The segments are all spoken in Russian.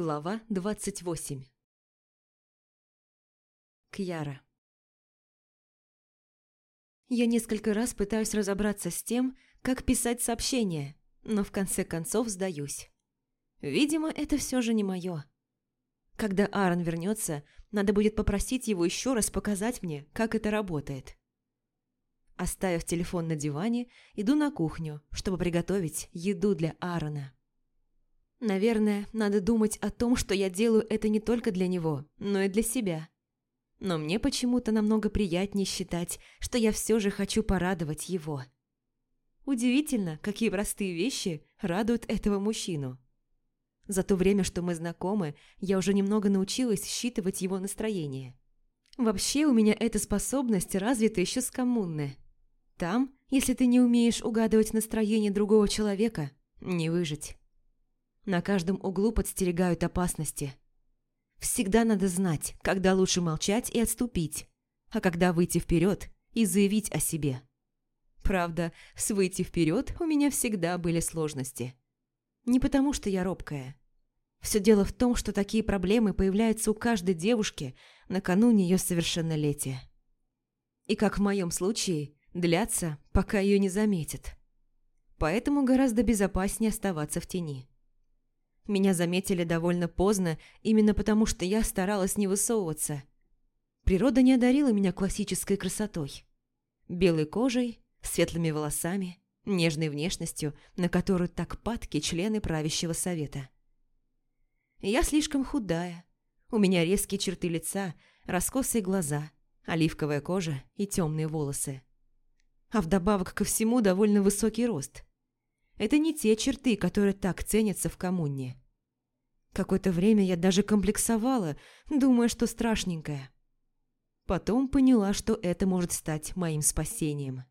Глава 28 Кьяра Я несколько раз пытаюсь разобраться с тем, как писать сообщения, но в конце концов сдаюсь. Видимо, это все же не мое. Когда Аарон вернется, надо будет попросить его еще раз показать мне, как это работает. Оставив телефон на диване, иду на кухню, чтобы приготовить еду для Аарона. Наверное, надо думать о том, что я делаю это не только для него, но и для себя. Но мне почему-то намного приятнее считать, что я все же хочу порадовать его. Удивительно, какие простые вещи радуют этого мужчину. За то время, что мы знакомы, я уже немного научилась считывать его настроение. Вообще у меня эта способность развита еще с коммуны. Там, если ты не умеешь угадывать настроение другого человека, не выжить. На каждом углу подстерегают опасности. Всегда надо знать, когда лучше молчать и отступить, а когда выйти вперед и заявить о себе. Правда, с выйти вперед у меня всегда были сложности. Не потому, что я робкая. Все дело в том, что такие проблемы появляются у каждой девушки накануне ее совершеннолетия. И как в моем случае, длятся, пока ее не заметят. Поэтому гораздо безопаснее оставаться в тени. Меня заметили довольно поздно, именно потому что я старалась не высовываться. Природа не одарила меня классической красотой. Белой кожей, светлыми волосами, нежной внешностью, на которую так падки члены правящего совета. Я слишком худая. У меня резкие черты лица, раскосые глаза, оливковая кожа и темные волосы. А вдобавок ко всему довольно высокий рост – это не те черты, которые так ценятся в коммуне. Какое-то время я даже комплексовала, думая, что страшненькая. Потом поняла, что это может стать моим спасением.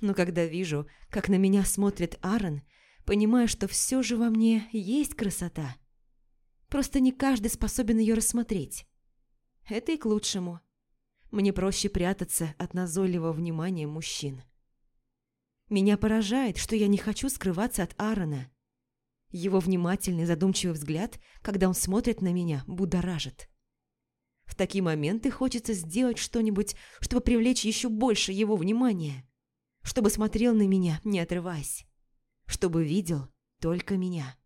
Но когда вижу, как на меня смотрит Аарон, понимаю, что все же во мне есть красота. Просто не каждый способен ее рассмотреть. Это и к лучшему. Мне проще прятаться от назойливого внимания мужчин. Меня поражает, что я не хочу скрываться от Аарона. Его внимательный задумчивый взгляд, когда он смотрит на меня, будоражит. В такие моменты хочется сделать что-нибудь, чтобы привлечь еще больше его внимания. Чтобы смотрел на меня, не отрываясь. Чтобы видел только меня.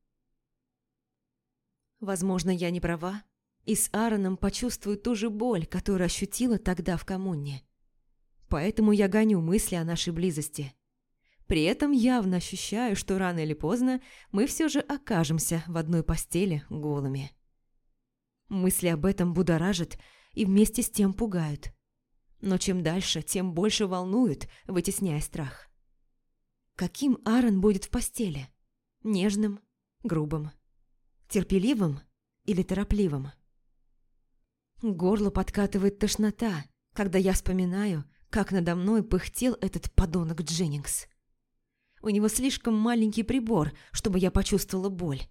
Возможно, я не права, и с Аароном почувствую ту же боль, которую ощутила тогда в коммуне. Поэтому я гоню мысли о нашей близости – при этом явно ощущаю, что рано или поздно мы все же окажемся в одной постели голыми. Мысли об этом будоражат и вместе с тем пугают. Но чем дальше, тем больше волнуют, вытесняя страх. Каким Аарон будет в постели? Нежным, грубым, терпеливым или торопливым? Горло подкатывает тошнота, когда я вспоминаю, как надо мной пыхтел этот подонок Дженнингс. У него слишком маленький прибор, чтобы я почувствовала боль.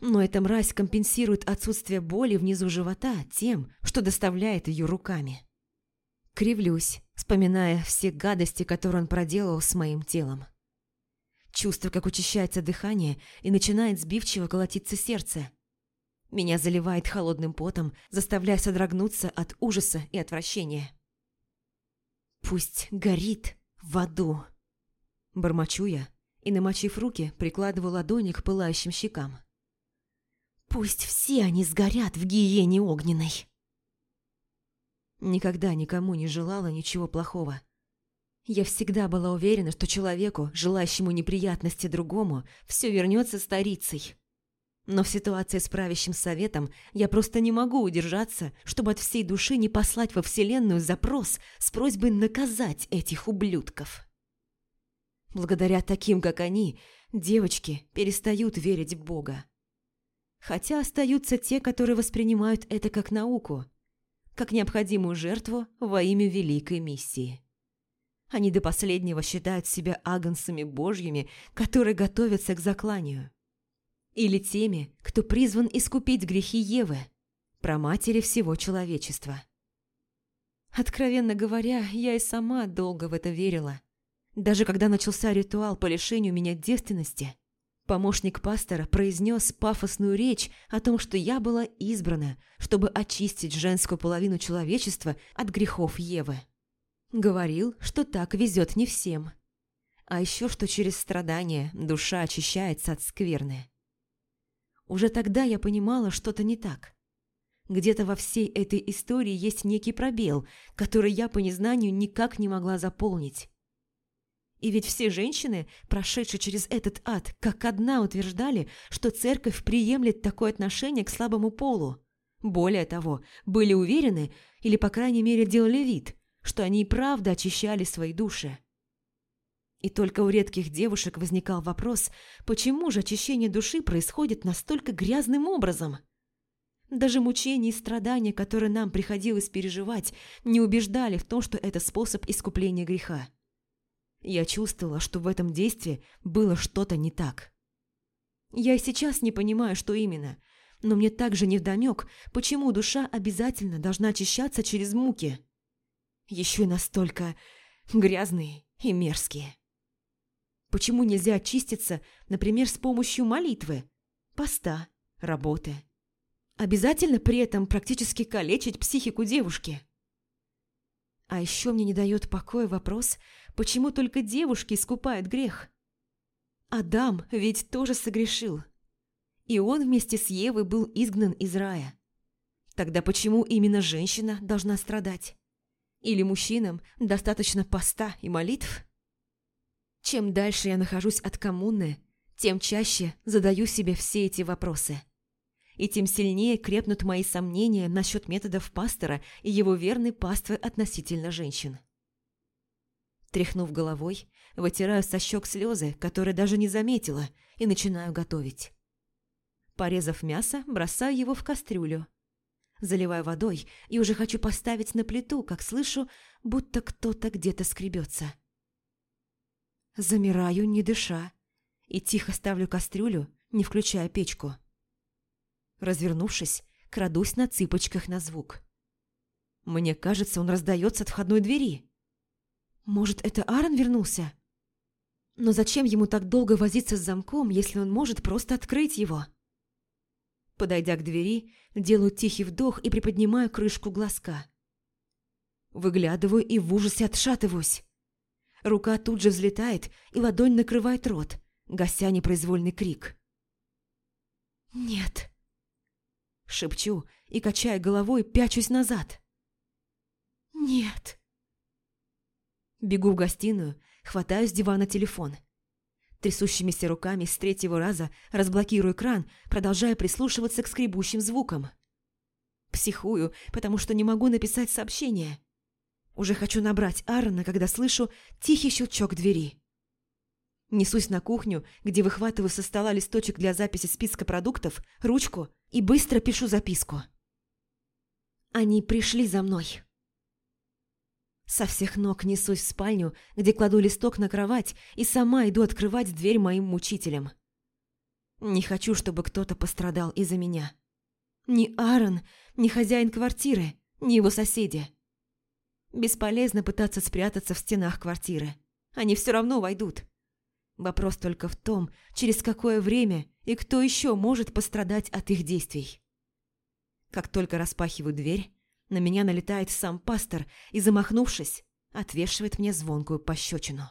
Но эта мразь компенсирует отсутствие боли внизу живота тем, что доставляет ее руками. Кривлюсь, вспоминая все гадости, которые он проделал с моим телом. Чувствую, как учащается дыхание и начинает сбивчиво колотиться сердце. Меня заливает холодным потом, заставляя содрогнуться от ужаса и отвращения. «Пусть горит в аду!» Бормочу я и, намочив руки, прикладываю ладони к пылающим щекам. «Пусть все они сгорят в гиене огненной!» Никогда никому не желала ничего плохого. Я всегда была уверена, что человеку, желающему неприятности другому, все вернется старицей. Но в ситуации с правящим советом я просто не могу удержаться, чтобы от всей души не послать во Вселенную запрос с просьбой наказать этих ублюдков. Благодаря таким, как они, девочки перестают верить в Бога. Хотя остаются те, которые воспринимают это как науку, как необходимую жертву во имя великой миссии. Они до последнего считают себя агнцами божьими, которые готовятся к закланию. Или теми, кто призван искупить грехи Евы, проматери всего человечества. Откровенно говоря, я и сама долго в это верила – даже когда начался ритуал по лишению меня девственности, Помощник пастора произнес пафосную речь о том, что я была избрана, чтобы очистить женскую половину человечества от грехов Евы. Говорил, что так везет не всем. А еще, что через страдания душа очищается от скверны. Уже тогда я понимала, что-то не так. Где-то во всей этой истории есть некий пробел, который я по незнанию никак не могла заполнить. И ведь все женщины, прошедшие через этот ад, как одна утверждали, что церковь приемлет такое отношение к слабому полу. Более того, были уверены, или по крайней мере делали вид, что они и правда очищали свои души. И только у редких девушек возникал вопрос, почему же очищение души происходит настолько грязным образом? Даже мучения и страдания, которые нам приходилось переживать, не убеждали в том, что это способ искупления греха. Я чувствовала, что в этом действии было что-то не так. Я и сейчас не понимаю, что именно, но мне также невдомёк, почему душа обязательно должна очищаться через муки. Еще и настолько грязные и мерзкие. Почему нельзя очиститься, например, с помощью молитвы, поста, работы? Обязательно при этом практически калечить психику девушки. А еще мне не дает покоя вопрос, почему только девушки искупают грех. Адам ведь тоже согрешил. И он вместе с Евой был изгнан из рая. Тогда почему именно женщина должна страдать? Или мужчинам достаточно поста и молитв? Чем дальше я нахожусь от коммуны, тем чаще задаю себе все эти вопросы и тем сильнее крепнут мои сомнения насчет методов пастора и его верной паствы относительно женщин. Тряхнув головой, вытираю со щек слезы, которые даже не заметила, и начинаю готовить. Порезав мясо, бросаю его в кастрюлю. Заливаю водой и уже хочу поставить на плиту, как слышу, будто кто-то где-то скребется. Замираю, не дыша, и тихо ставлю кастрюлю, не включая печку. Развернувшись, крадусь на цыпочках на звук. Мне кажется, он раздается от входной двери. Может, это Аарон вернулся? Но зачем ему так долго возиться с замком, если он может просто открыть его? Подойдя к двери, делаю тихий вдох и приподнимаю крышку глазка. Выглядываю и в ужасе отшатываюсь. Рука тут же взлетает, и ладонь накрывает рот, гася непроизвольный крик. «Нет!» Шепчу и, качая головой, пячусь назад. «Нет!» Бегу в гостиную, хватаю с дивана телефон. Трясущимися руками с третьего раза разблокирую экран, продолжая прислушиваться к скребущим звукам. Психую, потому что не могу написать сообщение. Уже хочу набрать Аарона, когда слышу тихий щелчок двери. Несусь на кухню, где выхватываю со стола листочек для записи списка продуктов, ручку и быстро пишу записку. Они пришли за мной. Со всех ног несусь в спальню, где кладу листок на кровать и сама иду открывать дверь моим мучителям. Не хочу, чтобы кто-то пострадал из-за меня. Ни Аарон, ни хозяин квартиры, ни его соседи. Бесполезно пытаться спрятаться в стенах квартиры. Они все равно войдут. Вопрос только в том, через какое время и кто еще может пострадать от их действий. Как только распахиваю дверь, на меня налетает сам пастор и, замахнувшись, отвешивает мне звонкую пощечину.